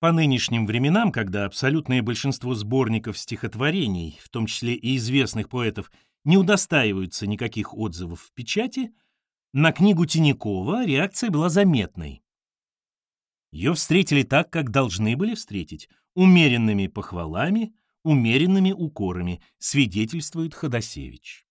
По нынешним временам, когда абсолютное большинство сборников стихотворений, в том числе и известных поэтов, не удостаиваются никаких отзывов в печати, на книгу Тинякова реакция была заметной. Ее встретили так, как должны были встретить, умеренными похвалами, умеренными укорами, свидетельствует Ходосевич.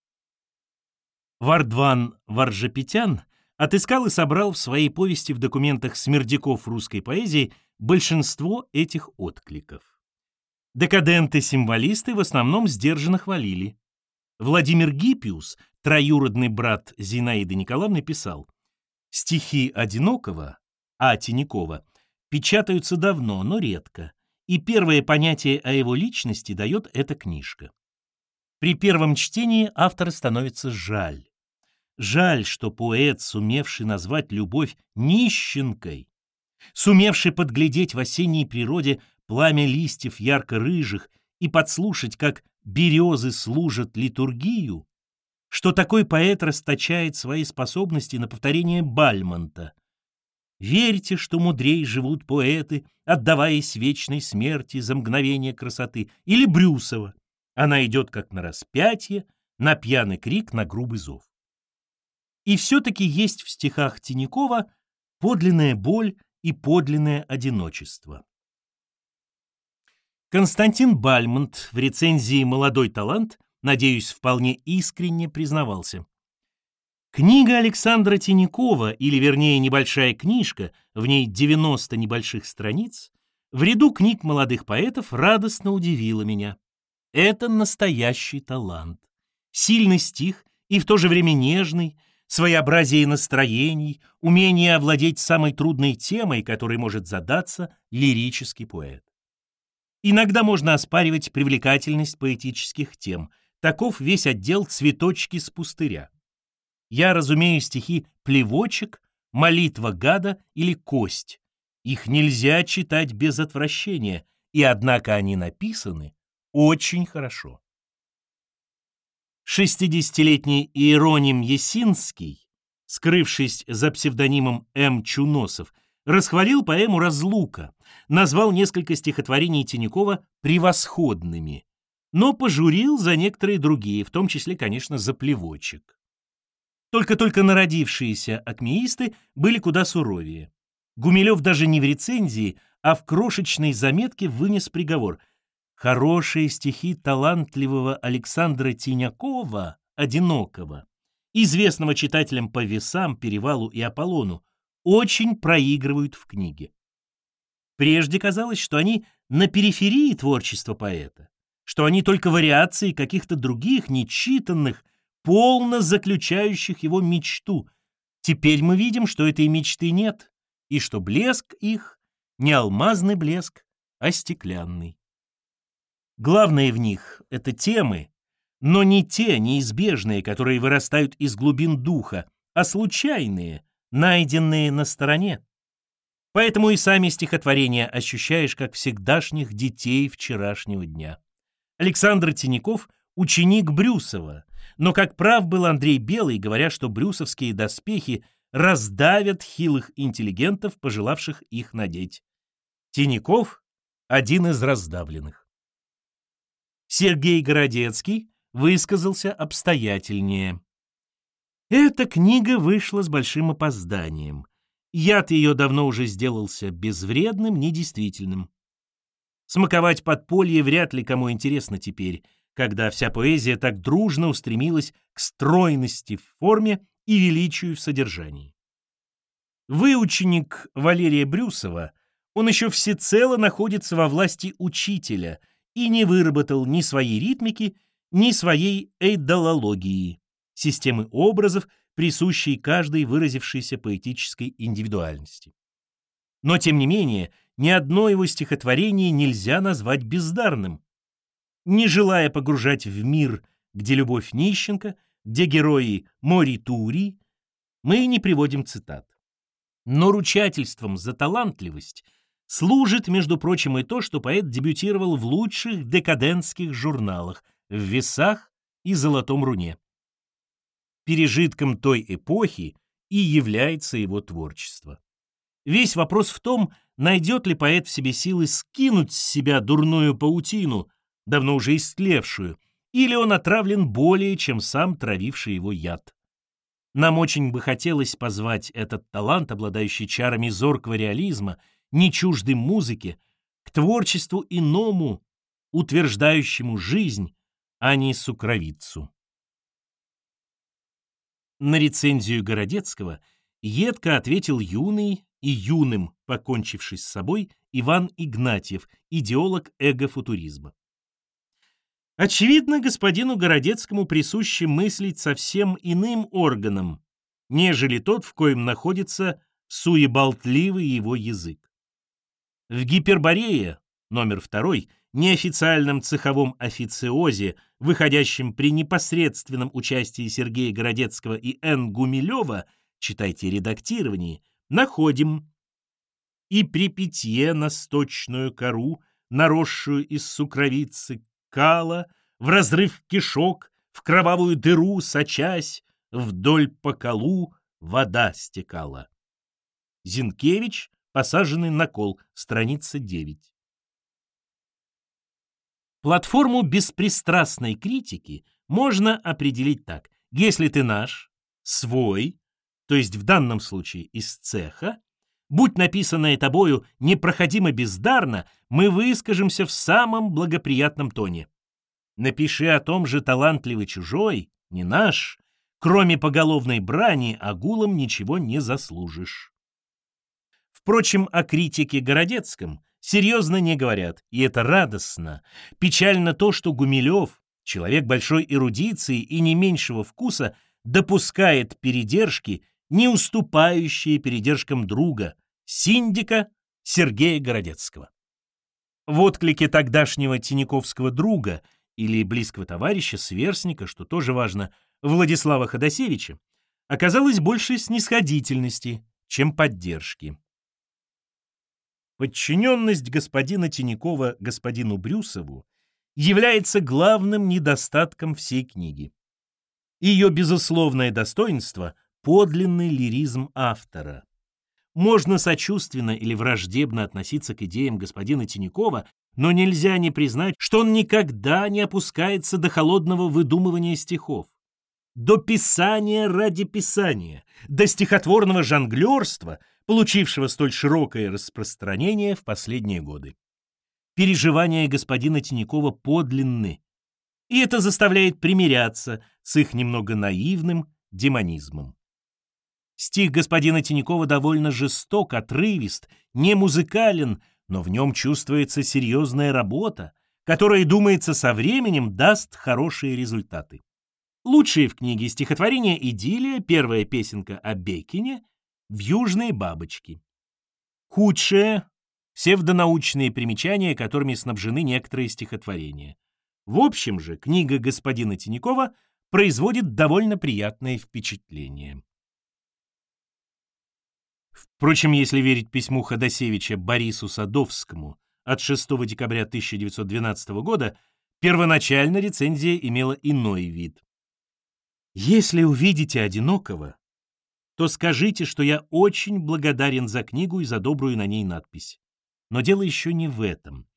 Вардван Варжапетян отыскал и собрал в своей повести в документах смердяков русской поэзии большинство этих откликов. Декаденты-символисты в основном сдержанно хвалили. Владимир Гиппиус, троюродный брат Зинаиды Николаевны, писал «Стихи Одинокого, А. Тинякова, печатаются давно, но редко, и первое понятие о его личности дает эта книжка. При первом чтении автора становится жаль. Жаль, что поэт, сумевший назвать любовь нищенкой, сумевший подглядеть в осенней природе пламя листьев ярко-рыжих и подслушать, как березы служат литургию, что такой поэт расточает свои способности на повторение Бальмонта. Верьте, что мудрей живут поэты, отдаваясь вечной смерти за мгновение красоты, или Брюсова. Она идет как на распятие, на пьяный крик, на грубый зов. И все-таки есть в стихах Тинякова подлинная боль и подлинное одиночество. Константин Бальмонт в рецензии «Молодой талант», надеюсь, вполне искренне признавался. Книга Александра Тинякова, или вернее небольшая книжка, в ней 90 небольших страниц, в ряду книг молодых поэтов радостно удивила меня. Это настоящий талант. Сильный стих и в то же время нежный, своеобразие настроений, умение овладеть самой трудной темой, которой может задаться лирический поэт. Иногда можно оспаривать привлекательность поэтических тем. Таков весь отдел «Цветочки с пустыря». Я разумею стихи «Плевочек», «Молитва гада» или «Кость». Их нельзя читать без отвращения, и однако они написаны очень хорошо. Шестидесятилетний Иероним Есинский, скрывшись за псевдонимом М. Чуносов, расхвалил поэму «Разлука», назвал несколько стихотворений Тинякова превосходными, но пожурил за некоторые другие, в том числе, конечно, за плевочек. Только-только народившиеся акмеисты были куда суровее. Гумилев даже не в рецензии, а в крошечной заметке вынес приговор Хорошие стихи талантливого Александра Тинякова, одинокого, известного читателям по весам, перевалу и Аполлону, очень проигрывают в книге. Прежде казалось, что они на периферии творчества поэта, что они только вариации каких-то других, нечитанных, полно заключающих его мечту. Теперь мы видим, что этой мечты нет, и что блеск их не алмазный блеск, а стеклянный. Главное в них — это темы, но не те неизбежные, которые вырастают из глубин духа, а случайные, найденные на стороне. Поэтому и сами стихотворения ощущаешь как всегдашних детей вчерашнего дня. Александр Тиняков — ученик Брюсова, но как прав был Андрей Белый, говоря, что брюсовские доспехи раздавят хилых интеллигентов, пожелавших их надеть. Тиняков — один из раздавленных. Сергей Городецкий высказался обстоятельнее. Эта книга вышла с большим опозданием. Яд ее давно уже сделался безвредным, недействительным. Смаковать подполье вряд ли кому интересно теперь, когда вся поэзия так дружно устремилась к стройности в форме и величию в содержании. Выученик Валерия Брюсова, он еще всецело находится во власти учителя — и не выработал ни своей ритмики, ни своей эйдолологии, системы образов, присущей каждой выразившейся поэтической индивидуальности. Но, тем не менее, ни одно его стихотворение нельзя назвать бездарным. Не желая погружать в мир, где любовь нищенка, где герои моритури, мы не приводим цитат. Но ручательством за талантливость – Служит, между прочим, и то, что поэт дебютировал в лучших декадентских журналах в «Весах» и «Золотом руне». Пережитком той эпохи и является его творчество. Весь вопрос в том, найдет ли поэт в себе силы скинуть с себя дурную паутину, давно уже истлевшую, или он отравлен более, чем сам травивший его яд. Нам очень бы хотелось позвать этот талант, обладающий чарами зоркого реализма, не чуждым музыке, к творчеству иному, утверждающему жизнь, а не сукровицу. На рецензию Городецкого едко ответил юный и юным, покончивший с собой, Иван Игнатьев, идеолог эго-футуризма. Очевидно, господину Городецкому присуще мыслить совсем иным органом, нежели тот, в коем находится суеболтливый его язык. В Гиперборее, номер второй, неофициальном цеховом официозе, выходящем при непосредственном участии Сергея Городецкого и Н. Гумилева, читайте редактирование, находим и при питье на кору, наросшую из сукровицы, кала, в разрыв кишок, в кровавую дыру сочась, вдоль по колу вода стекала. Зинкевич, посаженный на кол, страница 9. Платформу беспристрастной критики можно определить так. Если ты наш, свой, то есть в данном случае из цеха, будь написанное тобою непроходимо бездарно, мы выскажемся в самом благоприятном тоне. Напиши о том же талантливый чужой, не наш, кроме поголовной брани, агулом ничего не заслужишь. Впрочем, о критике Городецком серьезно не говорят, и это радостно. Печально то, что Гумилев, человек большой эрудиции и не меньшего вкуса, допускает передержки, не уступающие передержкам друга, синдика Сергея Городецкого. В отклике тогдашнего Тиняковского друга или близкого товарища, сверстника, что тоже важно, Владислава Ходосевича, оказалось больше снисходительности, чем поддержки. Подчиненность господина Тинякова господину Брюсову является главным недостатком всей книги. Ее безусловное достоинство — подлинный лиризм автора. Можно сочувственно или враждебно относиться к идеям господина Тинякова, но нельзя не признать, что он никогда не опускается до холодного выдумывания стихов до писания ради писания, до стихотворного жонглерства, получившего столь широкое распространение в последние годы. Переживания господина Тинякова подлинны, и это заставляет примиряться с их немного наивным демонизмом. Стих господина Тинякова довольно жесток, отрывист, не музыкален, но в нем чувствуется серьезная работа, которая, думается, со временем даст хорошие результаты. Лучшие в книге стихотворения «Идиллия», первая песенка о Бекине, «Вьюжные бабочки». Худшее — псевдонаучные примечания, которыми снабжены некоторые стихотворения. В общем же, книга господина Тинякова производит довольно приятное впечатление. Впрочем, если верить письму Ходосевича Борису Садовскому от 6 декабря 1912 года, первоначально рецензия имела иной вид. Если увидите одинокого, то скажите, что я очень благодарен за книгу и за добрую на ней надпись. Но дело еще не в этом.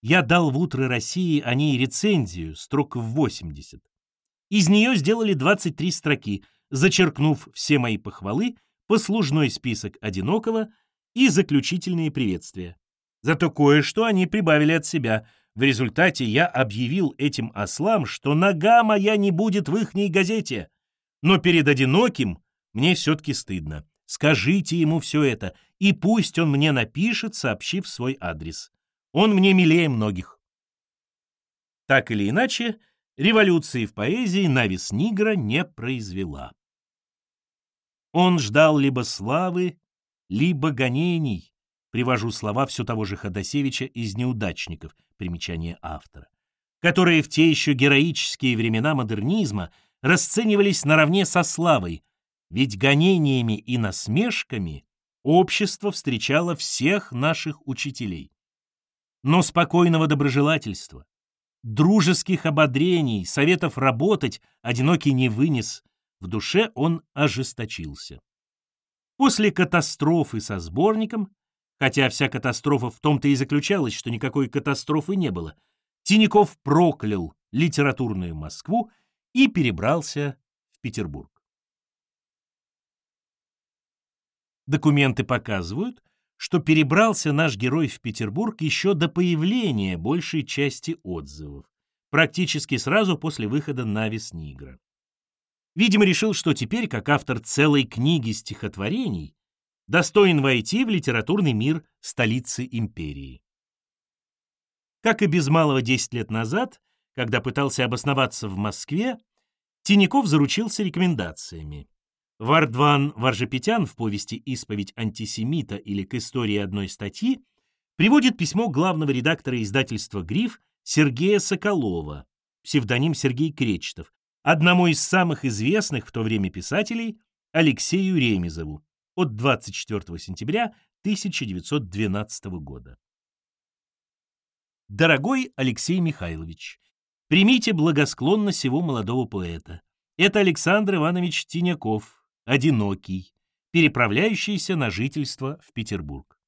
Я дал в «Утро России» о ней рецензию, строк в 80. Из нее сделали 23 строки, зачеркнув все мои похвалы, послужной список одинокого и заключительные приветствия. Зато кое-что они прибавили от себя, в результате я объявил этим ослам, что нога моя не будет в ихней газете. Но перед одиноким мне все-таки стыдно. Скажите ему все это, и пусть он мне напишет, сообщив свой адрес. Он мне милее многих. Так или иначе, революции в поэзии Навис Нигра не произвела. Он ждал либо славы, либо гонений, Привожу слова все того же Ходосевича из «Неудачников», примечание автора, которые в те еще героические времена модернизма расценивались наравне со славой, ведь гонениями и насмешками общество встречало всех наших учителей. Но спокойного доброжелательства, дружеских ободрений, советов работать одинокий не вынес, в душе он ожесточился. После катастрофы со сборником Хотя вся катастрофа в том-то и заключалась, что никакой катастрофы не было. Тиняков проклял литературную Москву и перебрался в Петербург. Документы показывают, что перебрался наш герой в Петербург еще до появления большей части отзывов, практически сразу после выхода «Навис Нигра». Видимо, решил, что теперь, как автор целой книги стихотворений, достоин войти в литературный мир столицы империи. Как и без малого 10 лет назад, когда пытался обосноваться в Москве, Тиняков заручился рекомендациями. Вардван Варжепетян в повести «Исповедь антисемита» или «К истории одной статьи» приводит письмо главного редактора издательства «Гриф» Сергея Соколова, псевдоним Сергей Кречетов, одному из самых известных в то время писателей Алексею Ремезову от 24 сентября 1912 года. Дорогой Алексей Михайлович, примите благосклонно сего молодого поэта. Это Александр Иванович Тиняков, одинокий, переправляющийся на жительство в Петербург.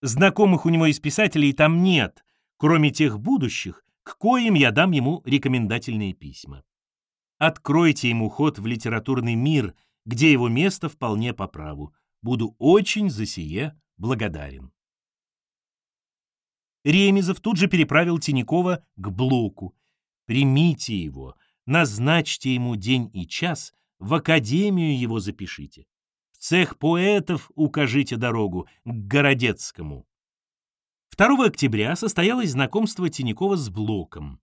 Знакомых у него из писателей там нет, кроме тех будущих, к коим я дам ему рекомендательные письма. Откройте ему ход в литературный мир, где его место вполне по праву. Буду очень за сие благодарен. Ремезов тут же переправил Тинякова к Блоку. Примите его, назначьте ему день и час, в академию его запишите. В цех поэтов укажите дорогу к Городецкому. 2 октября состоялось знакомство Тинякова с Блоком.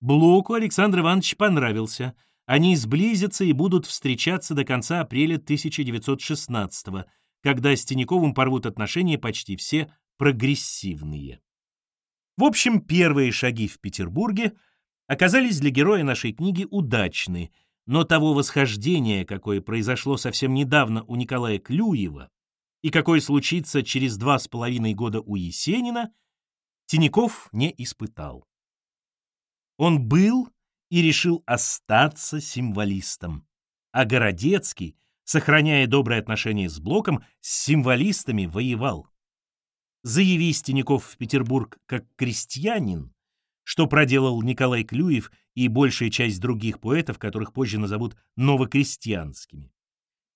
Блоку Александр Иванович понравился. Они сблизятся и будут встречаться до конца апреля 1916 когда с Тиняковым порвут отношения почти все прогрессивные. В общем, первые шаги в Петербурге оказались для героя нашей книги удачны, но того восхождения, какое произошло совсем недавно у Николая Клюева и какое случится через два с половиной года у Есенина, Тиняков не испытал. Он был и решил остаться символистом, а Городецкий, сохраняя добрые отношения с Блоком, с символистами воевал. Заявись Тиняков в Петербург как крестьянин, что проделал Николай Клюев и большая часть других поэтов, которых позже назовут новокрестьянскими.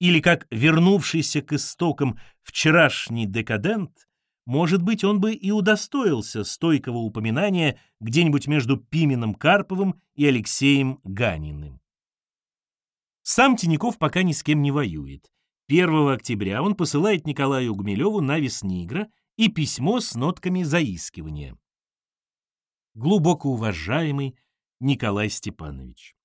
Или как вернувшийся к истокам вчерашний декадент, может быть, он бы и удостоился стойкого упоминания где-нибудь между Пименом Карповым и Алексеем Ганиным. Сам Тиняков пока ни с кем не воюет. 1 октября он посылает Николаю Гумилеву на Веснигра и письмо с нотками заискивания глубоко уважаемый Николай Степанович.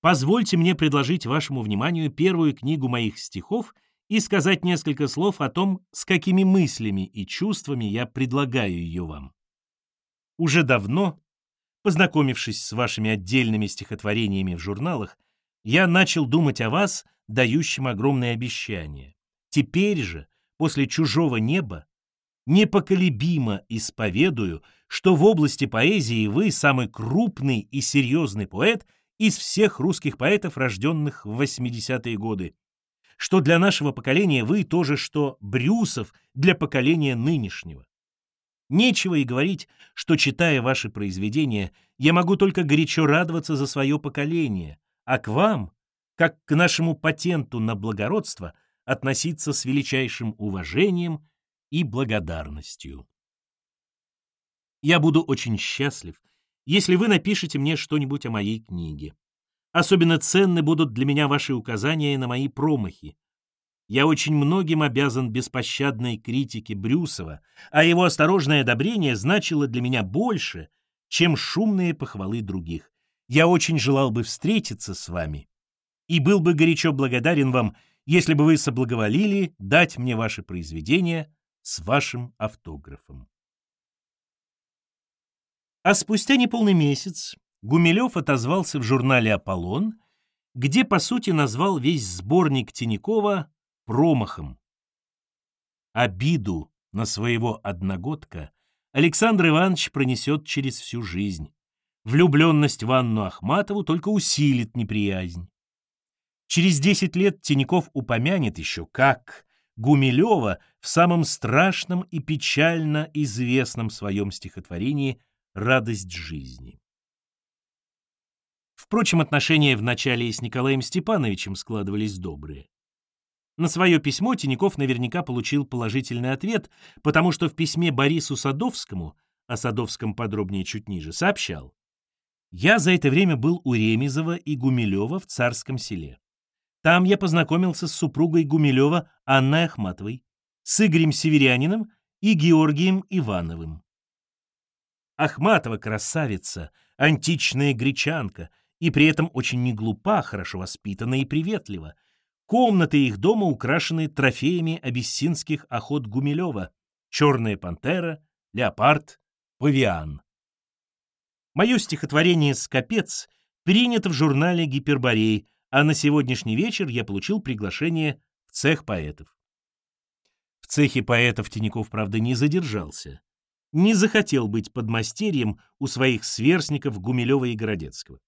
Позвольте мне предложить вашему вниманию первую книгу моих стихов и сказать несколько слов о том, с какими мыслями и чувствами я предлагаю ее вам. Уже давно, познакомившись с вашими отдельными стихотворениями в журналах, я начал думать о вас, дающим огромные обещания. Теперь же, после «Чужого неба», непоколебимо исповедую, что в области поэзии вы самый крупный и серьезный поэт из всех русских поэтов, рожденных в 80-е годы, что для нашего поколения вы тоже, что Брюсов для поколения нынешнего. Нечего и говорить, что, читая ваши произведения, я могу только горячо радоваться за свое поколение, а к вам, как к нашему патенту на благородство, относиться с величайшим уважением и благодарностью. Я буду очень счастлив, если вы напишете мне что-нибудь о моей книге. Особенно ценны будут для меня ваши указания на мои промахи. Я очень многим обязан беспощадной критике Брюсова, а его осторожное одобрение значило для меня больше, чем шумные похвалы других. Я очень желал бы встретиться с вами и был бы горячо благодарен вам, если бы вы соблаговолили дать мне ваши произведения с вашим автографом. А спустя неполный месяц Гумилев отозвался в журнале «Аполлон», где, по сути, назвал весь сборник Тинякова промахом. Обиду на своего одногодка Александр Иванович пронесет через всю жизнь. Влюбленность в Анну Ахматову только усилит неприязнь. Через десять лет Тиняков упомянет еще, как Гумилева в самом страшном и печально известном своем стихотворении «Радость жизни». Впрочем, отношения в начале с Николаем Степановичем складывались добрые. На свое письмо Тиняков наверняка получил положительный ответ, потому что в письме Борису Садовскому, о Садовском подробнее чуть ниже, сообщал «Я за это время был у Ремезова и Гумилева в Царском селе. Там я познакомился с супругой Гумилева Анной Ахматовой, с Игорем Северяниным и Георгием Ивановым. Ахматова красавица, античная гречанка, и при этом очень неглупа, хорошо воспитана и приветлива. Комнаты их дома украшены трофеями абиссинских охот Гумилева, черная пантера, леопард, павиан. Мое стихотворение «Скопец» принято в журнале «Гиперборей», а на сегодняшний вечер я получил приглашение в цех поэтов. Цехе поэтов Тиняков, правда, не задержался. Не захотел быть подмастерьем у своих сверстников Гумилева и Городецкого.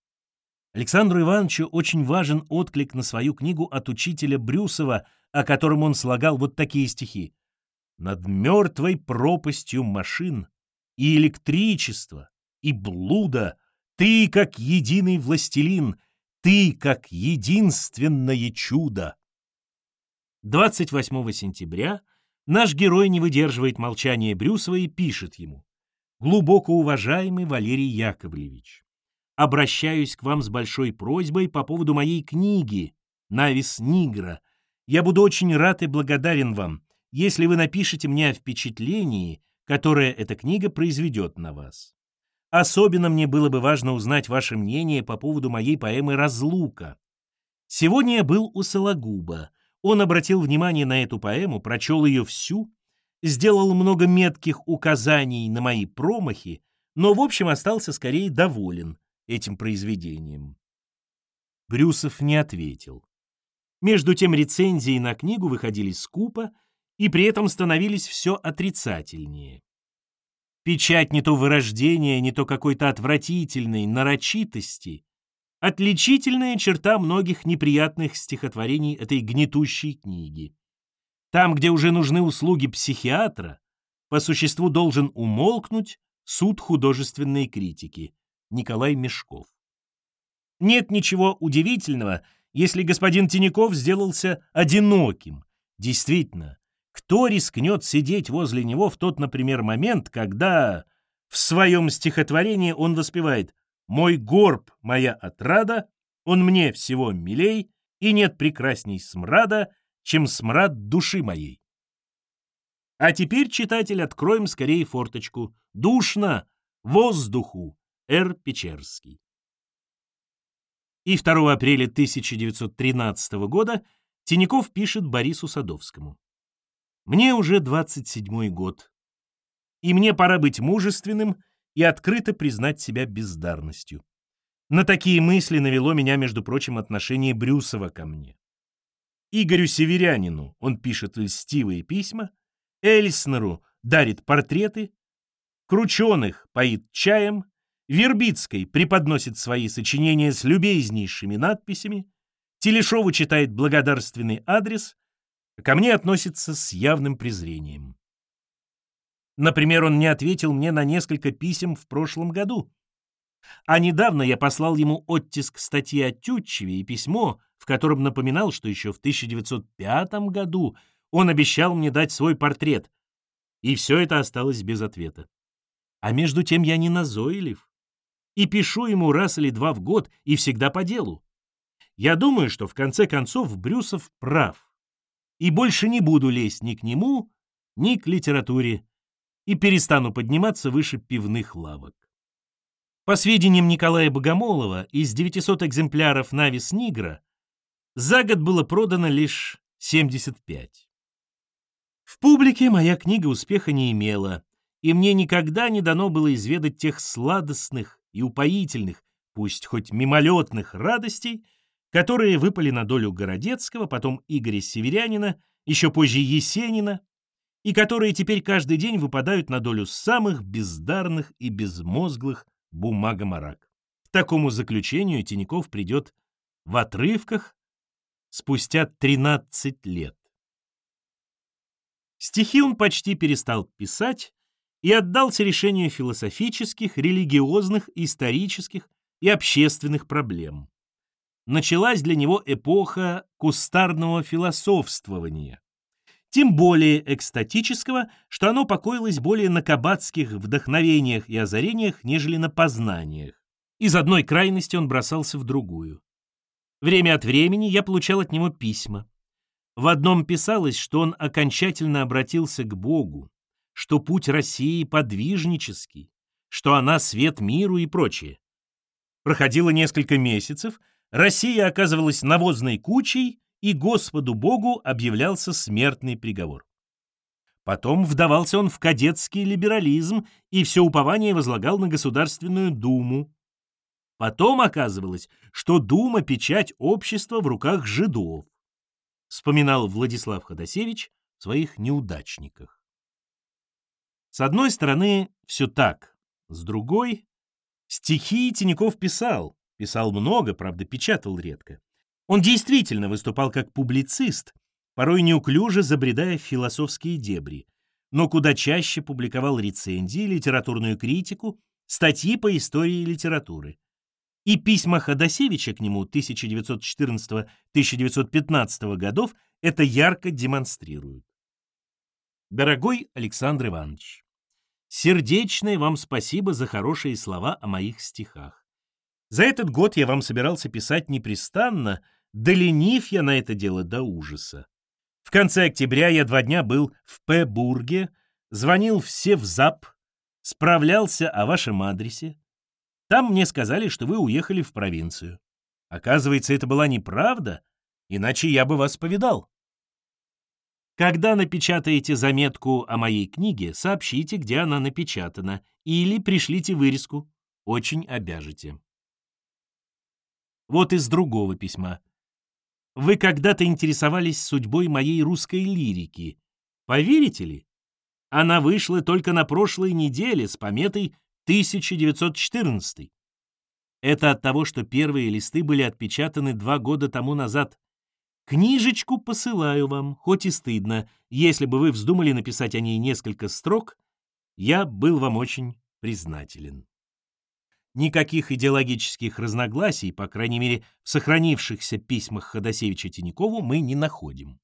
Александру Ивановичу очень важен отклик на свою книгу от учителя Брюсова, о котором он слагал вот такие стихи. «Над мертвой пропастью машин и электричества, и блуда ты, как единый властелин, ты, как единственное чудо. 28 сентября наш герой не выдерживает молчания Брюсова и пишет ему. «Глубоко уважаемый Валерий Яковлевич, обращаюсь к вам с большой просьбой по поводу моей книги «Навис Нигра». Я буду очень рад и благодарен вам, если вы напишете мне о впечатлении, которое эта книга произведет на вас. Особенно мне было бы важно узнать ваше мнение по поводу моей поэмы «Разлука». Сегодня я был у Сологуба. Он обратил внимание на эту поэму, прочел ее всю, сделал много метких указаний на мои промахи, но, в общем, остался скорее доволен этим произведением. Брюсов не ответил. Между тем рецензии на книгу выходили скупо и при этом становились все отрицательнее. Печать не то вырождения, не то какой-то отвратительной нарочитости, отличительная черта многих неприятных стихотворений этой гнетущей книги. Там, где уже нужны услуги психиатра, по существу должен умолкнуть суд художественной критики Николай Мешков. Нет ничего удивительного, если господин Тиняков сделался одиноким. Действительно, кто рискнет сидеть возле него в тот, например, момент, когда в своем стихотворении он воспевает «Мой горб, моя отрада, он мне всего милей, и нет прекрасней смрада, чем смрад души моей». А теперь, читатель, откроем скорее форточку. Душно, воздуху, Р. Печерский. И 2 апреля 1913 года Тиняков пишет Борису Садовскому. Мне уже 27 год, и мне пора быть мужественным и открыто признать себя бездарностью. На такие мысли навело меня, между прочим, отношение Брюсова ко мне. Игорю Северянину он пишет льстивые письма, Эльснеру дарит портреты, Крученых поит чаем, Вербицкой преподносит свои сочинения с любезнейшими надписями, Телешову читает благодарственный адрес, ко мне относится с явным презрением. Например, он не ответил мне на несколько писем в прошлом году. А недавно я послал ему оттиск статьи о Тютчеве и письмо, в котором напоминал, что еще в 1905 году он обещал мне дать свой портрет. И все это осталось без ответа. А между тем я не назойлив. И пишу ему раз или два в год, и всегда по делу. Я думаю, что в конце концов Брюсов прав и больше не буду лезть ни к нему, ни к литературе, и перестану подниматься выше пивных лавок. По сведениям Николая Богомолова, из 900 экземпляров «Навис Нигра» за год было продано лишь 75. В публике моя книга успеха не имела, и мне никогда не дано было изведать тех сладостных и упоительных, пусть хоть мимолетных радостей, которые выпали на долю Городецкого, потом Игоря Северянина, еще позже Есенина, и которые теперь каждый день выпадают на долю самых бездарных и безмозглых бумагомарак. К такому заключению Тиняков придет в отрывках спустя 13 лет. Стихи он почти перестал писать и отдался решению философических, религиозных, исторических и общественных проблем. Началась для него эпоха кустарного философствования, тем более экстатического, что оно покоилось более на кабацких вдохновениях и озарениях, нежели на познаниях. Из одной крайности он бросался в другую. Время от времени я получал от него письма. В одном писалось, что он окончательно обратился к Богу, что путь России подвижнический, что она свет миру и прочее. Проходило несколько месяцев, Россия оказывалась навозной кучей, и Господу Богу объявлялся смертный приговор. Потом вдавался он в кадетский либерализм и все упование возлагал на Государственную Думу. Потом оказывалось, что Дума — печать общества в руках жидов. Вспоминал Владислав Ходосевич в своих неудачниках. С одной стороны, все так, с другой — стихи Тиняков писал, писал много, правда, печатал редко. Он действительно выступал как публицист, порой неуклюже забредая в философские дебри, но куда чаще публиковал рецензии, литературную критику, статьи по истории литературы. И письма Ходосевича к нему 1914-1915 годов это ярко демонстрируют. Дорогой Александр Иванович, сердечное вам спасибо за хорошие слова о моих стихах. За этот год я вам собирался писать непрестанно, да ленив я на это дело до ужаса. В конце октября я два дня был в П-бурге, звонил все в ЗАП, справлялся о вашем адресе. Там мне сказали, что вы уехали в провинцию. Оказывается, это была неправда, иначе я бы вас повидал. Когда напечатаете заметку о моей книге, сообщите, где она напечатана, или пришлите вырезку. Очень обяжете. Вот из другого письма. Вы когда-то интересовались судьбой моей русской лирики. Поверите ли? Она вышла только на прошлой неделе с пометой 1914. Это от того, что первые листы были отпечатаны два года тому назад. Книжечку посылаю вам, хоть и стыдно. Если бы вы вздумали написать о ней несколько строк, я был вам очень признателен. Никаких идеологических разногласий, по крайней мере, в сохранившихся письмах Ходосевича Тинькову, мы не находим.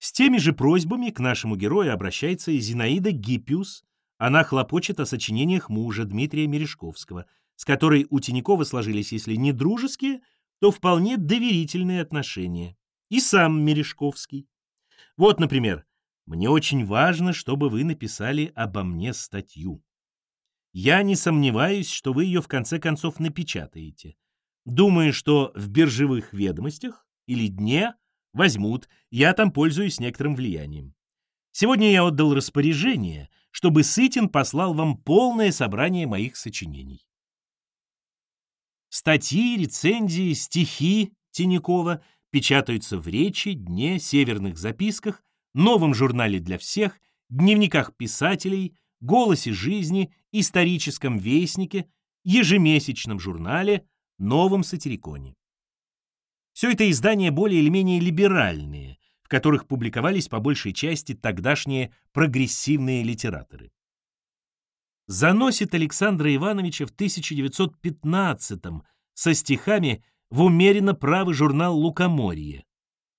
С теми же просьбами к нашему герою обращается и Зинаида Гиппиус. Она хлопочет о сочинениях мужа Дмитрия Мережковского, с которой у Тинякова сложились, если не дружеские, то вполне доверительные отношения. И сам Мережковский. Вот, например, «Мне очень важно, чтобы вы написали обо мне статью. Я не сомневаюсь, что вы ее в конце концов напечатаете. Думаю, что в биржевых ведомостях или дне возьмут, я там пользуюсь некоторым влиянием. Сегодня я отдал распоряжение, чтобы Сытин послал вам полное собрание моих сочинений. Статьи, рецензии, стихи Тинякова печатаются в «Речи», «Дне», «Северных записках», новом журнале для всех, дневниках писателей, «Голосе жизни», «Историческом вестнике», ежемесячном журнале, новом сатириконе. Все это издания более или менее либеральные, в которых публиковались по большей части тогдашние прогрессивные литераторы. Заносит Александра Ивановича в 1915-м со стихами в умеренно правый журнал «Лукоморье»,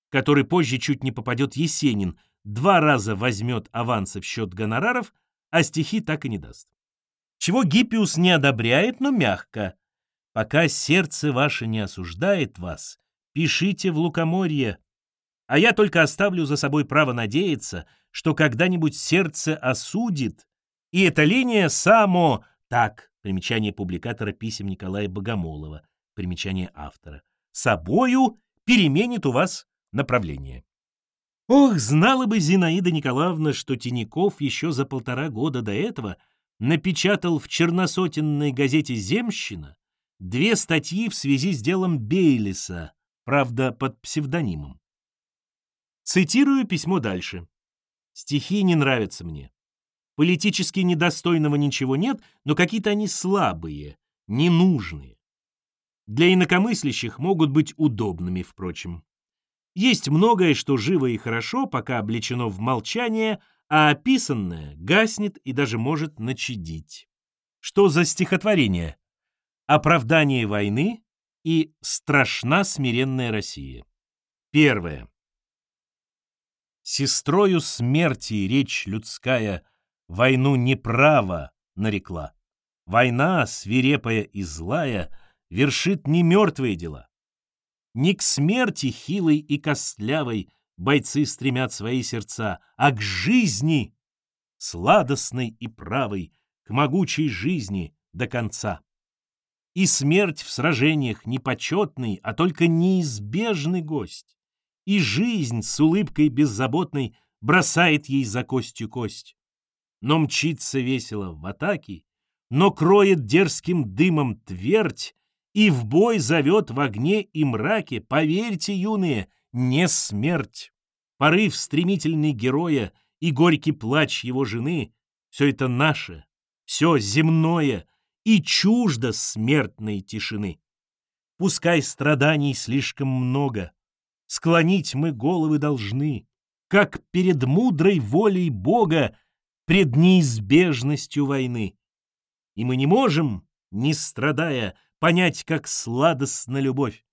который позже чуть не попадет Есенин, два раза возьмет авансы в счет гонораров – а стихи так и не даст. Чего Гиппиус не одобряет, но мягко. Пока сердце ваше не осуждает вас, пишите в лукоморье. А я только оставлю за собой право надеяться, что когда-нибудь сердце осудит, и это линия само так, примечание публикатора писем Николая Богомолова, примечание автора, собою переменит у вас направление. Ох, знала бы Зинаида Николаевна, что Тиняков еще за полтора года до этого напечатал в черносотенной газете «Земщина» две статьи в связи с делом Бейлиса, правда, под псевдонимом. Цитирую письмо дальше. «Стихи не нравятся мне. Политически недостойного ничего нет, но какие-то они слабые, ненужные. Для инакомыслящих могут быть удобными, впрочем. Есть многое, что живо и хорошо, пока облечено в молчание, а описанное гаснет и даже может начадить. Что за стихотворение? Оправдание войны и страшна смиренная Россия. Первое. Сестрою смерти речь людская войну неправо нарекла. Война, свирепая и злая, вершит не мертвые дела. Не к смерти хилой и костлявой бойцы стремят свои сердца, а к жизни, сладостной и правой, к могучей жизни до конца. И смерть в сражениях не почетный, а только неизбежный гость. И жизнь с улыбкой беззаботной бросает ей за костью кость. Но мчится весело в атаке, но кроет дерзким дымом твердь и в бой зовет в огне и мраке, поверьте, юные, не смерть. Порыв стремительный героя и горький плач его жены — все это наше, все земное и чуждо смертной тишины. Пускай страданий слишком много, склонить мы головы должны, как перед мудрой волей Бога пред неизбежностью войны. И мы не можем, не страдая, понять, как сладостна любовь.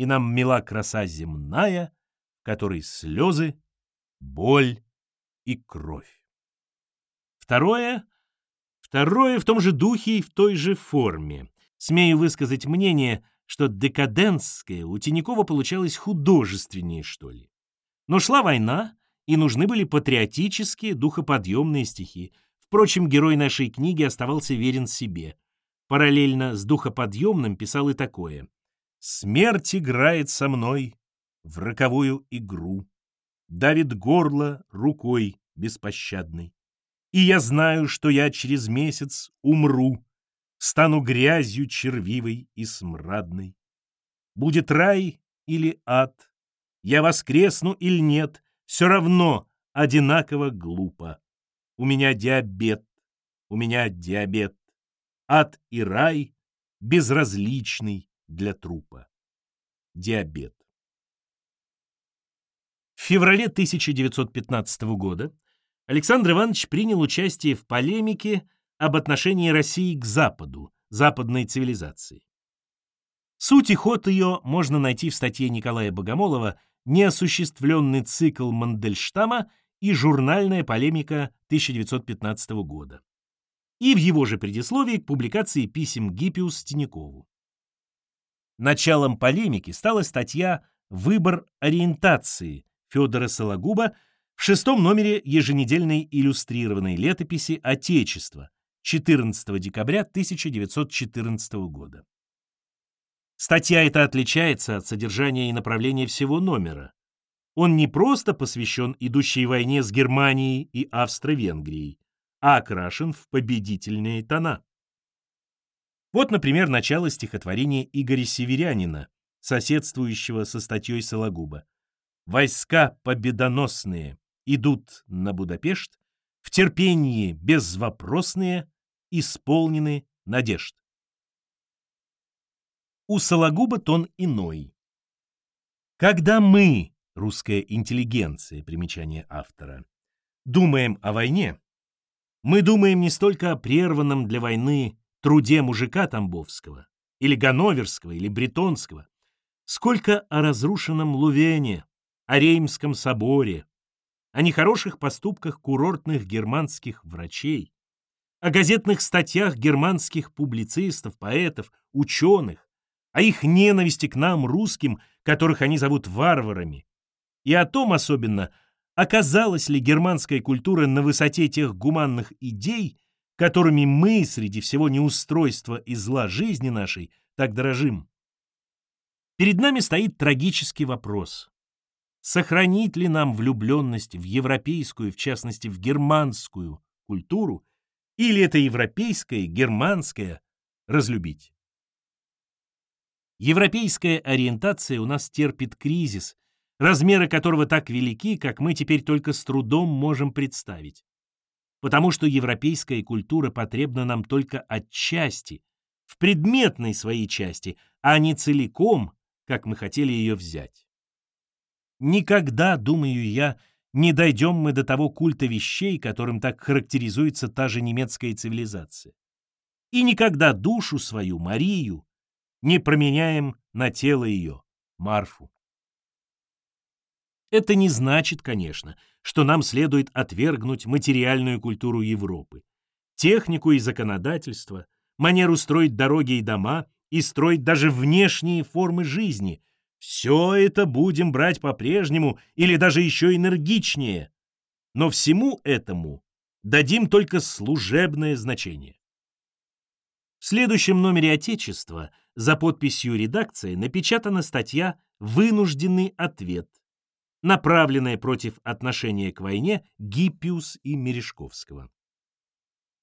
И нам мила краса земная, в которой слезы, боль и кровь. Второе. Второе в том же духе и в той же форме. Смею высказать мнение, что декадентское у Тинякова получалось художественнее, что ли. Но шла война, и нужны были патриотические, духоподъемные стихи. Впрочем, герой нашей книги оставался верен себе — Параллельно с духоподъемным писал и такое. «Смерть играет со мной в роковую игру, давит горло рукой беспощадной. И я знаю, что я через месяц умру, стану грязью червивой и смрадной. Будет рай или ад, я воскресну или нет, все равно одинаково глупо. У меня диабет, у меня диабет ад и рай безразличный для трупа. Диабет. В феврале 1915 года Александр Иванович принял участие в полемике об отношении России к Западу, западной цивилизации. Суть и ход ее можно найти в статье Николая Богомолова «Неосуществленный цикл Мандельштама и журнальная полемика 1915 года» и в его же предисловии к публикации писем Гиппиус Тинякову. Началом полемики стала статья «Выбор ориентации» Федора Сологуба в шестом номере еженедельной иллюстрированной летописи «Отечество» 14 декабря 1914 года. Статья эта отличается от содержания и направления всего номера. Он не просто посвящен идущей войне с Германией и Австро-Венгрией, а окрашен в победительные тона. Вот, например, начало стихотворения Игоря Северянина, соседствующего со статьей Сологуба. «Войска победоносные идут на Будапешт, в терпении безвопросные, исполнены надежд». У Сологуба тон иной. Когда мы, русская интеллигенция, примечание автора, думаем о войне, мы думаем не столько о прерванном для войны труде мужика Тамбовского, или Ганноверского, или Бретонского, сколько о разрушенном Лувене, о Реймском соборе, о нехороших поступках курортных германских врачей, о газетных статьях германских публицистов, поэтов, ученых, о их ненависти к нам, русским, которых они зовут варварами, и о том особенно, Оказалась ли германская культура на высоте тех гуманных идей, которыми мы среди всего неустройства и зла жизни нашей так дорожим? Перед нами стоит трагический вопрос. Сохранить ли нам влюбленность в европейскую, в частности в германскую культуру, или это европейская, германская разлюбить? Европейская ориентация у нас терпит кризис, размеры которого так велики, как мы теперь только с трудом можем представить. Потому что европейская культура потребна нам только отчасти, в предметной своей части, а не целиком, как мы хотели ее взять. Никогда, думаю я, не дойдем мы до того культа вещей, которым так характеризуется та же немецкая цивилизация. И никогда душу свою, Марию, не променяем на тело ее, Марфу. Это не значит, конечно, что нам следует отвергнуть материальную культуру Европы, технику и законодательство, манеру строить дороги и дома и строить даже внешние формы жизни. Все это будем брать по-прежнему или даже еще энергичнее. Но всему этому дадим только служебное значение. В следующем номере «Отечества» за подписью редакции напечатана статья «Вынужденный ответ», направленная против отношения к войне Гиппиус и Мережковского.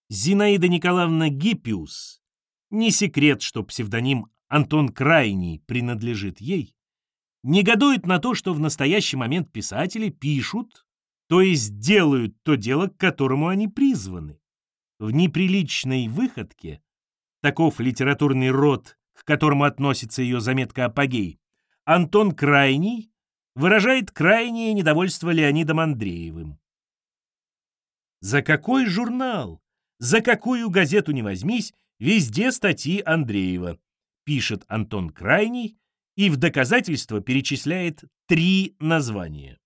Зинаида Николаевна Гиппиус, не секрет, что псевдоним Антон Крайний принадлежит ей, негодует на то, что в настоящий момент писатели пишут, то есть делают то дело, к которому они призваны. В неприличной выходке, таков литературный род, к которому относится ее заметка «Апогей», Антон Крайний выражает крайнее недовольство Леонидом Андреевым. За какой журнал, за какую газету не возьмись, везде статьи Андреева, пишет Антон Крайний и в доказательство перечисляет три названия.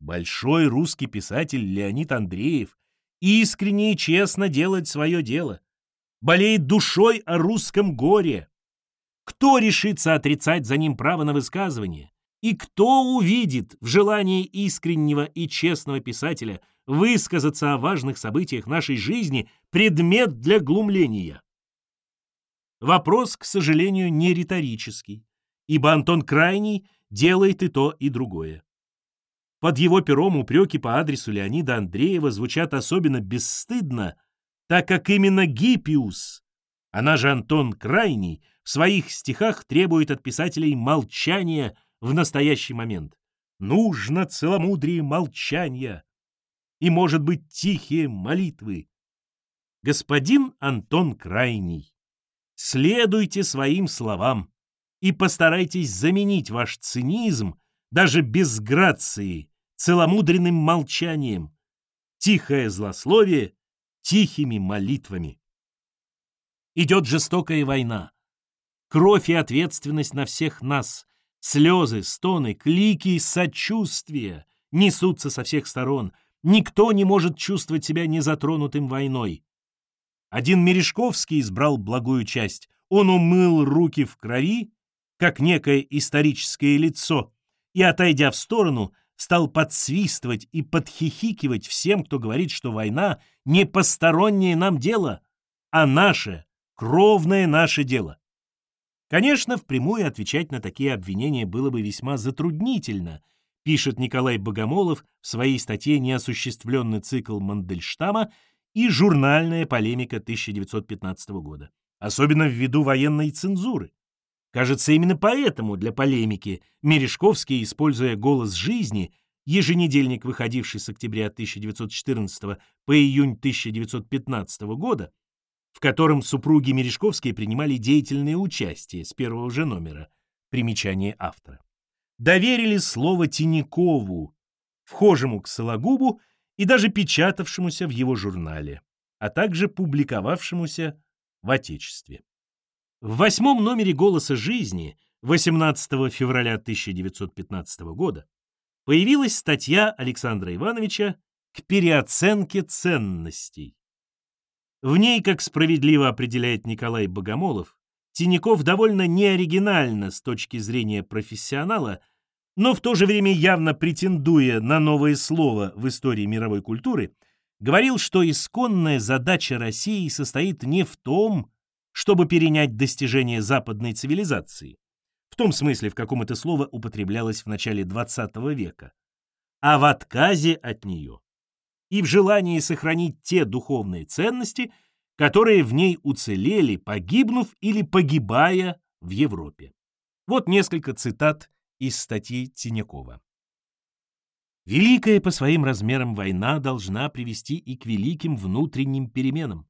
Большой русский писатель Леонид Андреев искренне и честно делает свое дело, болеет душой о русском горе. Кто решится отрицать за ним право на высказывание? И кто увидит в желании искреннего и честного писателя высказаться о важных событиях нашей жизни предмет для глумления? Вопрос, к сожалению, не риторический, ибо Антон Крайний делает и то, и другое. Под его пером упреки по адресу Леонида Андреева звучат особенно бесстыдно, так как именно Гиппиус, она же Антон Крайний, в своих стихах требует от писателей молчания в настоящий момент. Нужно целомудрие молчания и, может быть, тихие молитвы. Господин Антон Крайний, следуйте своим словам и постарайтесь заменить ваш цинизм даже без грации целомудренным молчанием, тихое злословие тихими молитвами. Идет жестокая война. Кровь и ответственность на всех нас, Слезы, стоны, клики сочувствия несутся со всех сторон. Никто не может чувствовать себя незатронутым войной. Один Мережковский избрал благую часть. Он умыл руки в крови, как некое историческое лицо, и, отойдя в сторону, стал подсвистывать и подхихикивать всем, кто говорит, что война не постороннее нам дело, а наше, кровное наше дело. Конечно, впрямую отвечать на такие обвинения было бы весьма затруднительно, пишет Николай Богомолов в своей статье «Неосуществленный цикл Мандельштама» и «Журнальная полемика 1915 года», особенно ввиду военной цензуры. Кажется, именно поэтому для полемики Мережковский, используя «Голос жизни», еженедельник, выходивший с октября 1914 по июнь 1915 года, в котором супруги Мережковские принимали деятельное участие с первого же номера. Примечание автора. Доверили слово Тинякову, вхожему к Сологубу и даже печатавшемуся в его журнале, а также публиковавшемуся в Отечестве. В восьмом номере «Голоса жизни» 18 февраля 1915 года появилась статья Александра Ивановича к переоценке ценностей. В ней, как справедливо определяет Николай Богомолов, Тиняков довольно неоригинально с точки зрения профессионала, но в то же время явно претендуя на новое слово в истории мировой культуры, говорил, что исконная задача России состоит не в том, чтобы перенять достижения западной цивилизации, в том смысле, в каком это слово употреблялось в начале XX века, а в отказе от нее и в желании сохранить те духовные ценности, которые в ней уцелели, погибнув или погибая в Европе. Вот несколько цитат из статьи Тинякова. Великая по своим размерам война должна привести и к великим внутренним переменам.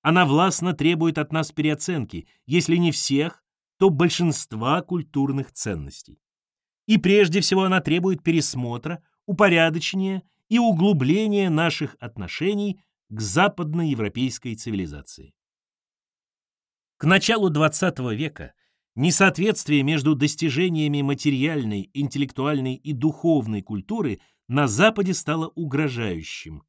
Она властно требует от нас переоценки, если не всех, то большинства культурных ценностей. И прежде всего она требует пересмотра, упорядочения и углубления наших отношений к западноевропейской цивилизации. К началу XX века несоответствие между достижениями материальной, интеллектуальной и духовной культуры на Западе стало угрожающим.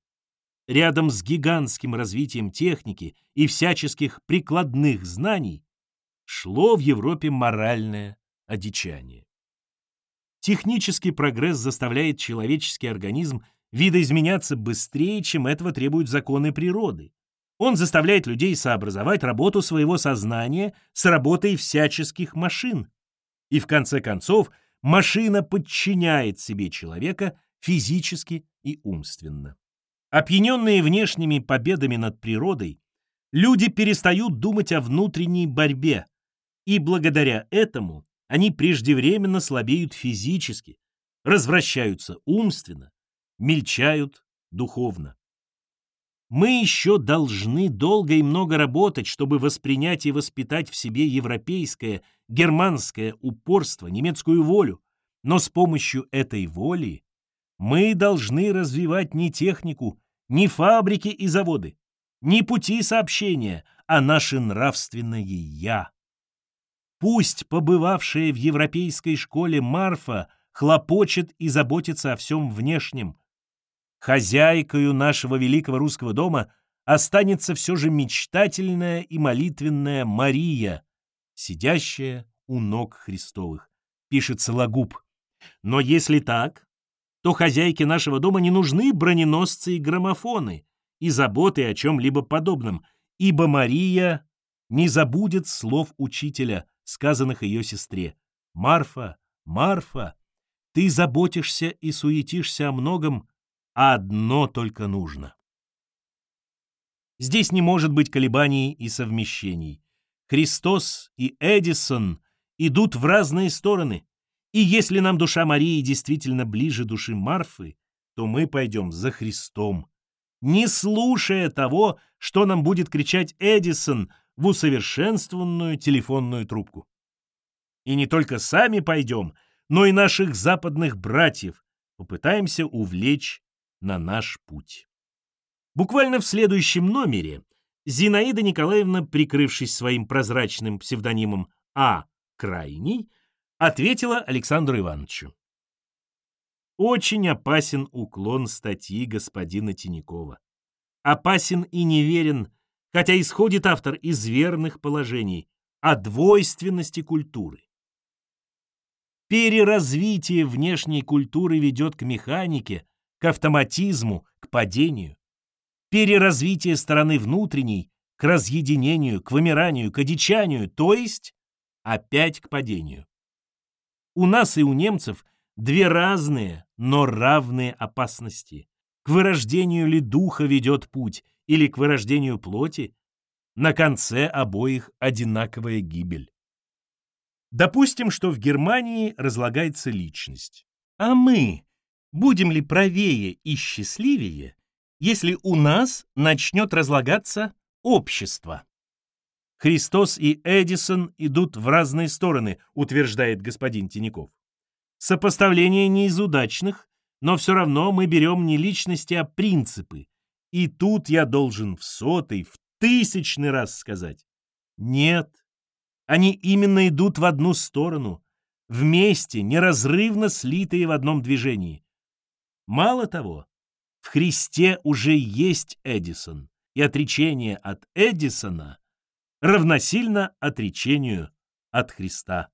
Рядом с гигантским развитием техники и всяческих прикладных знаний шло в Европе моральное одичание. Технический прогресс заставляет человеческий организм видоизменяться быстрее, чем этого требуют законы природы. Он заставляет людей сообразовать работу своего сознания с работой всяческих машин. И в конце концов, машина подчиняет себе человека физически и умственно. Опьяненные внешними победами над природой, люди перестают думать о внутренней борьбе, и благодаря этому они преждевременно слабеют физически, развращаются умственно, мельчают духовно. Мы еще должны долго и много работать, чтобы воспринять и воспитать в себе европейское, германское упорство, немецкую волю. Но с помощью этой воли мы должны развивать не технику, не фабрики и заводы, не пути сообщения, а наше нравственное «я». Пусть побывавшая в европейской школе Марфа хлопочет и заботится о всем внешнем. Хозяйкою нашего великого русского дома останется все же мечтательная и молитвенная Мария, сидящая у ног Христовых, пишет Сологуб. Но если так, то хозяйке нашего дома не нужны броненосцы и граммофоны и заботы о чем-либо подобном, ибо Мария не забудет слов учителя, сказанных ее сестре. «Марфа, Марфа, ты заботишься и суетишься о многом, одно только нужно». Здесь не может быть колебаний и совмещений. Христос и Эдисон идут в разные стороны, и если нам душа Марии действительно ближе души Марфы, то мы пойдем за Христом, не слушая того, что нам будет кричать Эдисон в усовершенствованную телефонную трубку. И не только сами пойдем, но и наших западных братьев попытаемся увлечь на наш путь. Буквально в следующем номере Зинаида Николаевна, прикрывшись своим прозрачным псевдонимом А. Крайний, ответила Александру Ивановичу. Очень опасен уклон статьи господина Тинякова. Опасен и неверен хотя исходит автор из верных положений о двойственности культуры. Переразвитие внешней культуры ведет к механике, к автоматизму, к падению. Переразвитие стороны внутренней к разъединению, к вымиранию, к одичанию, то есть опять к падению. У нас и у немцев две разные, но равные опасности. К вырождению ли духа ведет путь, или к вырождению плоти, на конце обоих одинаковая гибель. Допустим, что в Германии разлагается личность. А мы будем ли правее и счастливее, если у нас начнет разлагаться общество? Христос и Эдисон идут в разные стороны, утверждает господин Тиняков. Сопоставление не из удачных, но все равно мы берем не личности, а принципы, и тут я должен в сотый, в тысячный раз сказать. Нет, они именно идут в одну сторону, вместе, неразрывно слитые в одном движении. Мало того, в Христе уже есть Эдисон, и отречение от Эдисона равносильно отречению от Христа.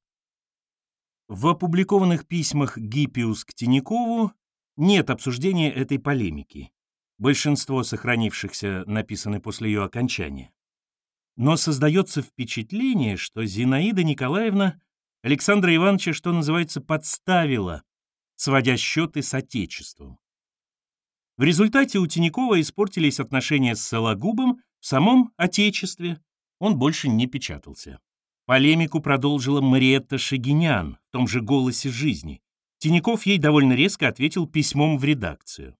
В опубликованных письмах Гиппиус к Тинякову нет обсуждения этой полемики. Большинство сохранившихся написаны после ее окончания. Но создается впечатление, что Зинаида Николаевна Александра Ивановича, что называется, подставила, сводя счеты с Отечеством. В результате у Тинякова испортились отношения с Сологубом в самом Отечестве, он больше не печатался. Полемику продолжила Мариетта Шагинян в том же «Голосе жизни». Тиняков ей довольно резко ответил письмом в редакцию.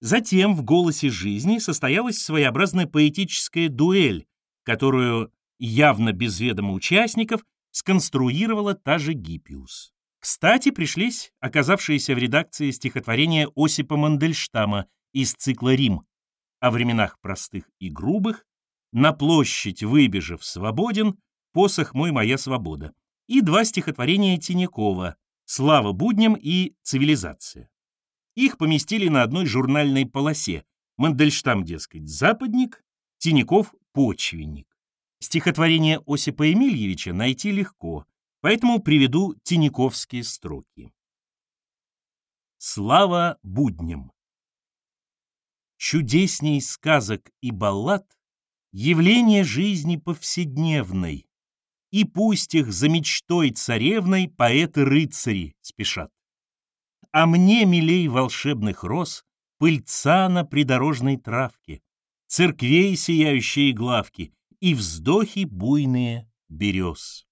Затем в «Голосе жизни» состоялась своеобразная поэтическая дуэль, которую, явно без ведома участников, сконструировала та же Гиппиус. Кстати, пришлись оказавшиеся в редакции стихотворения Осипа Мандельштама из цикла «Рим» о временах простых и грубых, «На площадь выбежав свободен, посох мой моя свобода» и два стихотворения Тинякова «Слава будням» и «Цивилизация». Их поместили на одной журнальной полосе. Мандельштам, дескать, западник, Тиняков — почвенник. Стихотворение Осипа Эмильевича найти легко, поэтому приведу тиняковские строки. Слава будням! Чудесней сказок и баллад явление жизни повседневной, и пусть их за мечтой царевной поэты-рыцари спешат. А мне милей волшебных роз пыльца на придорожной травке, церквей сияющие главки и вздохи буйные берез.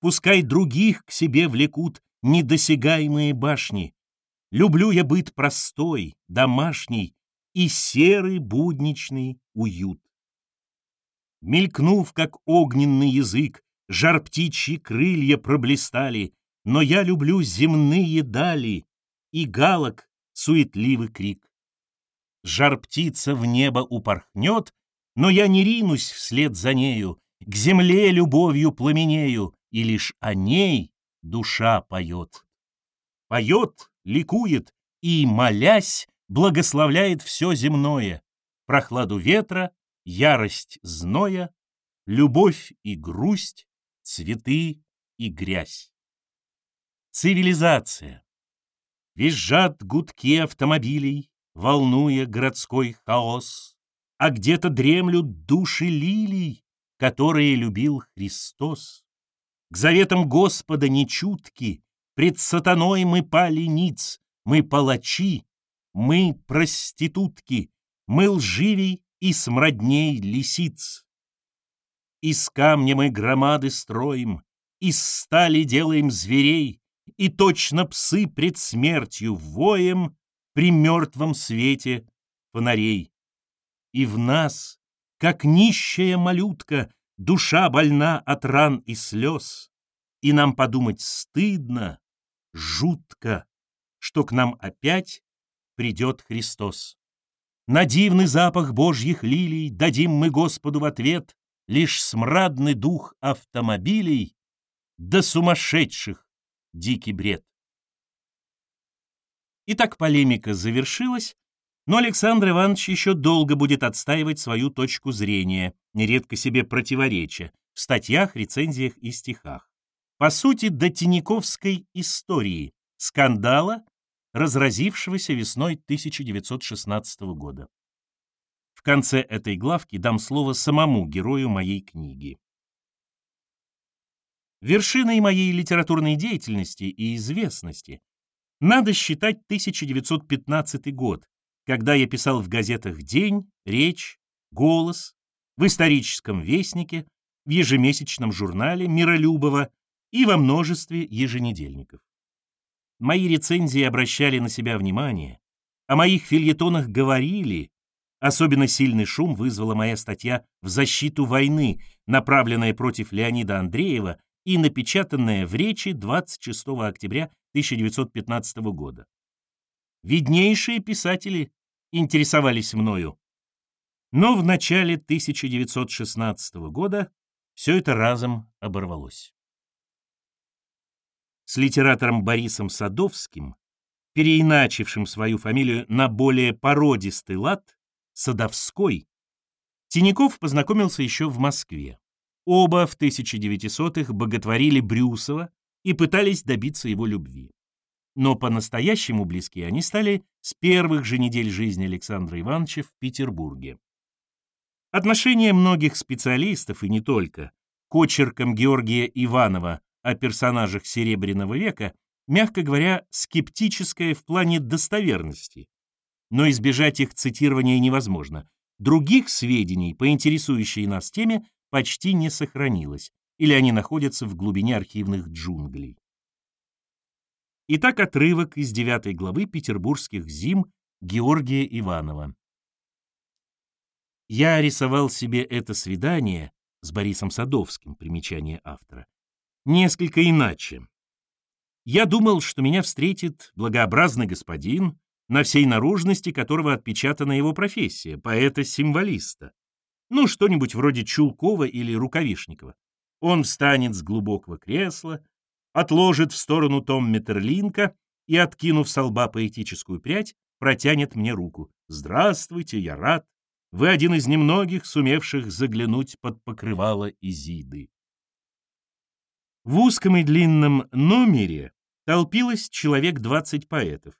Пускай других к себе влекут недосягаемые башни. Люблю я быт простой, домашний и серый будничный уют. Мелькнув, как огненный язык, жар птичьи крылья проблистали, но я люблю земные дали и галок суетливый крик. Жар птица в небо упорхнет, но я не ринусь вслед за нею, к земле любовью пламенею, и лишь о ней душа поет. Поет, ликует и, молясь, благословляет все земное, прохладу ветра, ярость зноя, любовь и грусть, цветы и грязь. Цивилизация. Визжат гудки автомобилей, волнуя городской хаос, а где-то дремлют души лилий, которые любил Христос. К заветам Господа нечутки, пред сатаной мы пали ниц, мы палачи, мы проститутки, мы лживей и смрадней лисиц. Из камня мы громады строим, из стали делаем зверей, и точно псы пред смертью воем при мертвом свете фонарей. И в нас, как нищая малютка, душа больна от ран и слез, и нам подумать стыдно, жутко, что к нам опять придет Христос. На дивный запах божьих лилий дадим мы Господу в ответ лишь смрадный дух автомобилей да сумасшедших дикий бред. Итак, полемика завершилась, но Александр Иванович еще долго будет отстаивать свою точку зрения, нередко себе противореча, в статьях, рецензиях и стихах. По сути, до Тиняковской истории, скандала, разразившегося весной 1916 года. В конце этой главки дам слово самому герою моей книги. Вершиной моей литературной деятельности и известности надо считать 1915 год, когда я писал в газетах «День», «Речь», «Голос», в историческом вестнике, в ежемесячном журнале Миролюбова и во множестве еженедельников. Мои рецензии обращали на себя внимание, о моих фильетонах говорили, особенно сильный шум вызвала моя статья «В защиту войны», направленная против Леонида Андреева и напечатанная в речи 26 октября 1915 года. Виднейшие писатели интересовались мною. Но в начале 1916 года все это разом оборвалось. С литератором Борисом Садовским, переиначившим свою фамилию на более породистый лад, Садовской, Тиняков познакомился еще в Москве. Оба в 1900-х боготворили Брюсова и пытались добиться его любви но по-настоящему близки они стали с первых же недель жизни Александра Ивановича в Петербурге. Отношение многих специалистов, и не только, к очеркам Георгия Иванова о персонажах Серебряного века, мягко говоря, скептическое в плане достоверности. Но избежать их цитирования невозможно. Других сведений по интересующей нас теме почти не сохранилось, или они находятся в глубине архивных джунглей. Итак, отрывок из девятой главы петербургских зим Георгия Иванова. Я рисовал себе это свидание с Борисом Садовским, примечание автора, несколько иначе. Я думал, что меня встретит благообразный господин, на всей наружности которого отпечатана его профессия, поэта-символиста. Ну, что-нибудь вроде Чулкова или Рукавишникова. Он встанет с глубокого кресла, отложит в сторону том Метерлинка и, откинув со лба поэтическую прядь, протянет мне руку. «Здравствуйте, я рад. Вы один из немногих, сумевших заглянуть под покрывало Изиды». В узком и длинном номере толпилось человек двадцать поэтов,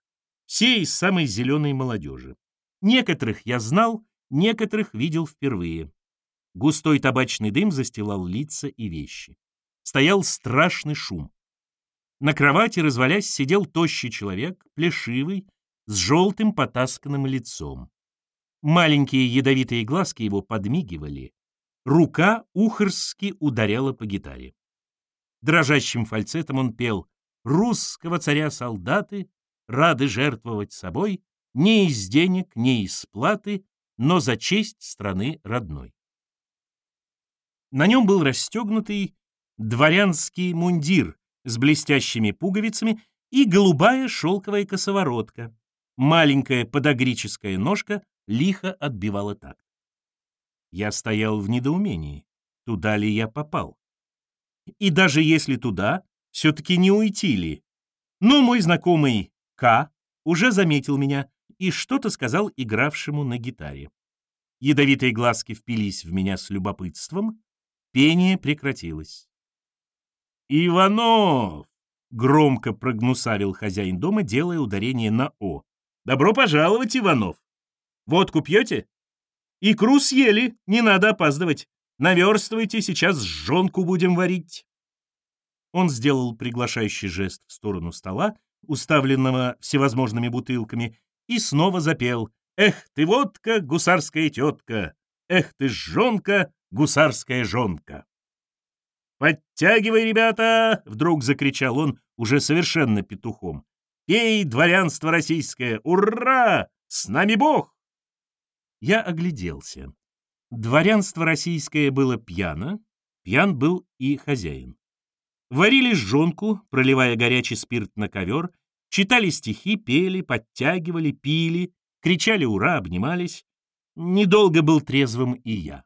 все из самой зеленой молодежи. Некоторых я знал, некоторых видел впервые. Густой табачный дым застилал лица и вещи. Стоял страшный шум. На кровати, развалясь, сидел тощий человек, плешивый, с желтым потасканным лицом. Маленькие ядовитые глазки его подмигивали. Рука ухорски ударяла по гитаре. Дрожащим фальцетом он пел «Русского царя солдаты рады жертвовать собой не из денег, не из платы, но за честь страны родной». На нем был расстегнутый дворянский мундир с блестящими пуговицами и голубая шелковая косоворотка. Маленькая подогрическая ножка лихо отбивала так. Я стоял в недоумении, туда ли я попал. И даже если туда, все-таки не уйти ли. Но мой знакомый К уже заметил меня и что-то сказал игравшему на гитаре. Ядовитые глазки впились в меня с любопытством, пение прекратилось. «Иванов!» — громко прогнусавил хозяин дома, делая ударение на «о». «Добро пожаловать, Иванов! Водку пьете? Икру съели, не надо опаздывать. Наверстывайте, сейчас жонку будем варить». Он сделал приглашающий жест в сторону стола, уставленного всевозможными бутылками, и снова запел «Эх ты водка, гусарская тетка! Эх ты жонка, гусарская жонка!» «Подтягивай, ребята!» — вдруг закричал он уже совершенно петухом. «Пей, дворянство российское! Ура! С нами Бог!» Я огляделся. Дворянство российское было пьяно, пьян был и хозяин. Варили жонку, проливая горячий спирт на ковер, читали стихи, пели, подтягивали, пили, кричали «Ура!», обнимались. Недолго был трезвым и я.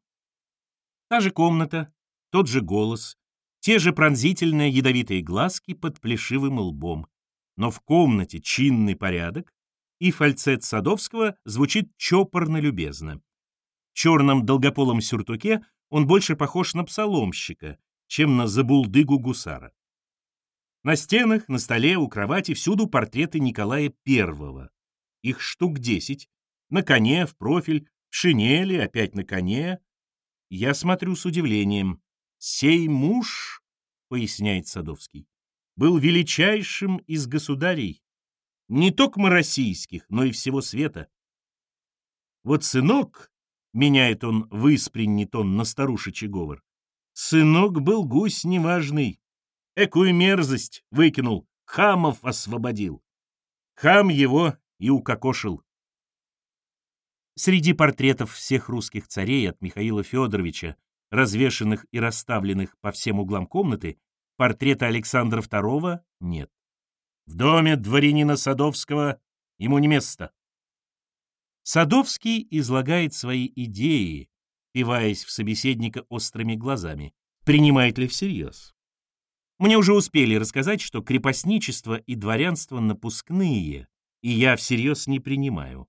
Та же комната, тот же голос, те же пронзительные ядовитые глазки под плешивым лбом. Но в комнате чинный порядок, и фальцет Садовского звучит чопорно-любезно. В черном долгополом сюртуке он больше похож на псаломщика, чем на забулдыгу гусара. На стенах, на столе, у кровати всюду портреты Николая I. Их штук десять. На коне, в профиль, в шинели, опять на коне. Я смотрю с удивлением. «Сей муж, — поясняет Садовский, — был величайшим из государей, не только российских, но и всего света. Вот сынок, — меняет он выспренний тон на старушечий говор, — сынок был гусь неважный, экую мерзость выкинул, хамов освободил. Хам его и укокошил. Среди портретов всех русских царей от Михаила Федоровича развешанных и расставленных по всем углам комнаты, портрета Александра II нет. В доме дворянина Садовского ему не место. Садовский излагает свои идеи, пиваясь в собеседника острыми глазами. Принимает ли всерьез? Мне уже успели рассказать, что крепостничество и дворянство напускные, и я всерьез не принимаю.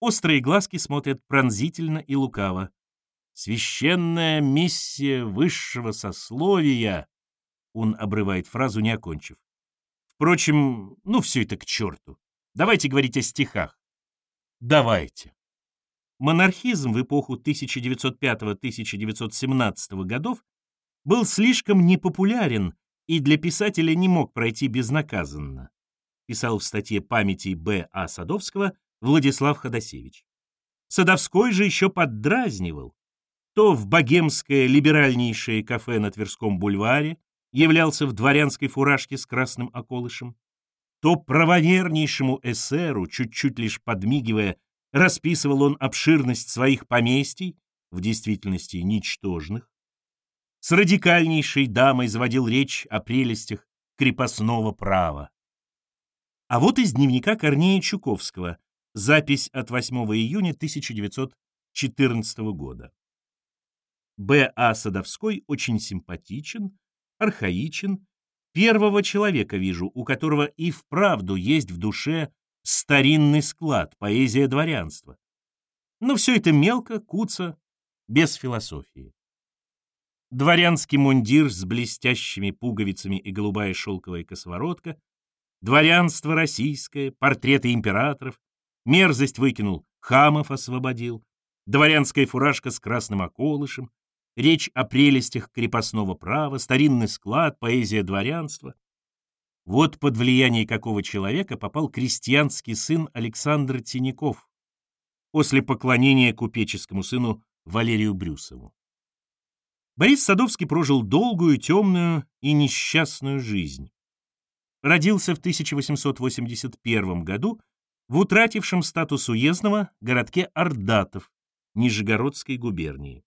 Острые глазки смотрят пронзительно и лукаво. Священная миссия высшего сословия. Он обрывает фразу, не окончив. Впрочем, ну все это к черту. Давайте говорить о стихах. Давайте. Монархизм в эпоху 1905-1917 годов был слишком непопулярен и для писателя не мог пройти безнаказанно, писал в статье памяти Б. А. Садовского Владислав Ходосевич. Садовской же еще поддразнивал, то в богемское либеральнейшее кафе на Тверском бульваре являлся в дворянской фуражке с красным околышем, то правовернейшему эсеру, чуть-чуть лишь подмигивая, расписывал он обширность своих поместий, в действительности ничтожных, с радикальнейшей дамой заводил речь о прелестях крепостного права. А вот из дневника Корнея Чуковского, запись от 8 июня 1914 года. Б. А. Садовской очень симпатичен, архаичен, первого человека вижу, у которого и вправду есть в душе старинный склад, поэзия дворянства. Но все это мелко, куца, без философии. Дворянский мундир с блестящими пуговицами и голубая шелковая косоворотка, дворянство российское, портреты императоров, мерзость выкинул, хамов освободил, дворянская фуражка с красным околышем, речь о прелестях крепостного права, старинный склад, поэзия дворянства. Вот под влияние какого человека попал крестьянский сын Александр Тиняков после поклонения купеческому сыну Валерию Брюсову. Борис Садовский прожил долгую, темную и несчастную жизнь. Родился в 1881 году в утратившем статус уездного городке Ордатов Нижегородской губернии.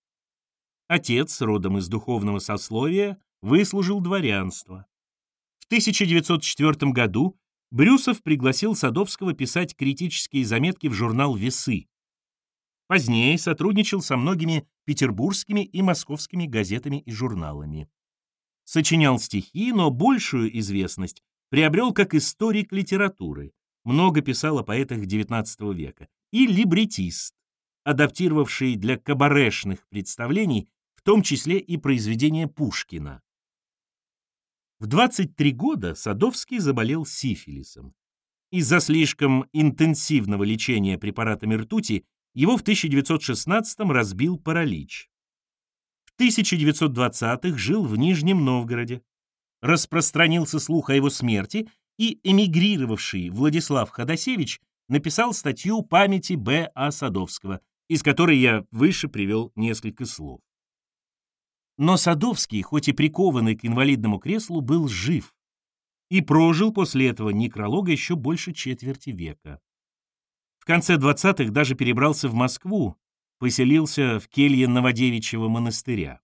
Отец, родом из духовного сословия, выслужил дворянство. В 1904 году Брюсов пригласил Садовского писать критические заметки в журнал «Весы». Позднее сотрудничал со многими петербургскими и московскими газетами и журналами. Сочинял стихи, но большую известность приобрел как историк литературы, много писал о поэтах XIX века, и либретист, адаптировавший для кабарешных представлений в том числе и произведения Пушкина. В 23 года Садовский заболел сифилисом. Из-за слишком интенсивного лечения препаратами ртути его в 1916-м разбил паралич. В 1920-х жил в Нижнем Новгороде. Распространился слух о его смерти, и эмигрировавший Владислав Ходосевич написал статью памяти Б. А. Садовского, из которой я выше привел несколько слов. Но Садовский, хоть и прикованный к инвалидному креслу, был жив и прожил после этого некролога еще больше четверти века. В конце 20-х даже перебрался в Москву, поселился в келье Новодевичьего монастыря.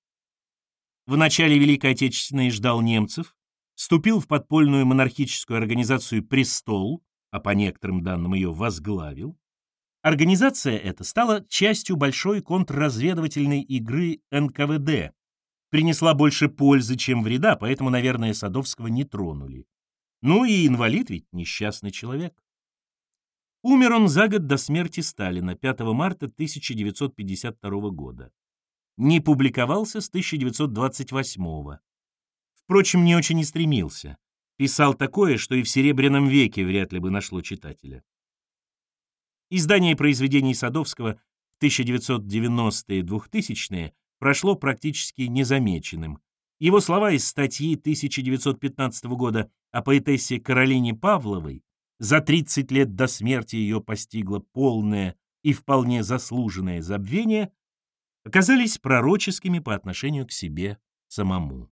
В начале Великой Отечественной ждал немцев, вступил в подпольную монархическую организацию «Престол», а по некоторым данным ее возглавил. Организация эта стала частью большой контрразведывательной игры НКВД, принесла больше пользы, чем вреда, поэтому, наверное, Садовского не тронули. Ну и инвалид ведь несчастный человек. Умер он за год до смерти Сталина, 5 марта 1952 года. Не публиковался с 1928 -го. Впрочем, не очень и стремился. Писал такое, что и в Серебряном веке вряд ли бы нашло читателя. Издание произведений Садовского в 1990-е 2000-е прошло практически незамеченным. Его слова из статьи 1915 года о поэтессе Каролине Павловой за 30 лет до смерти ее постигло полное и вполне заслуженное забвение, оказались пророческими по отношению к себе самому.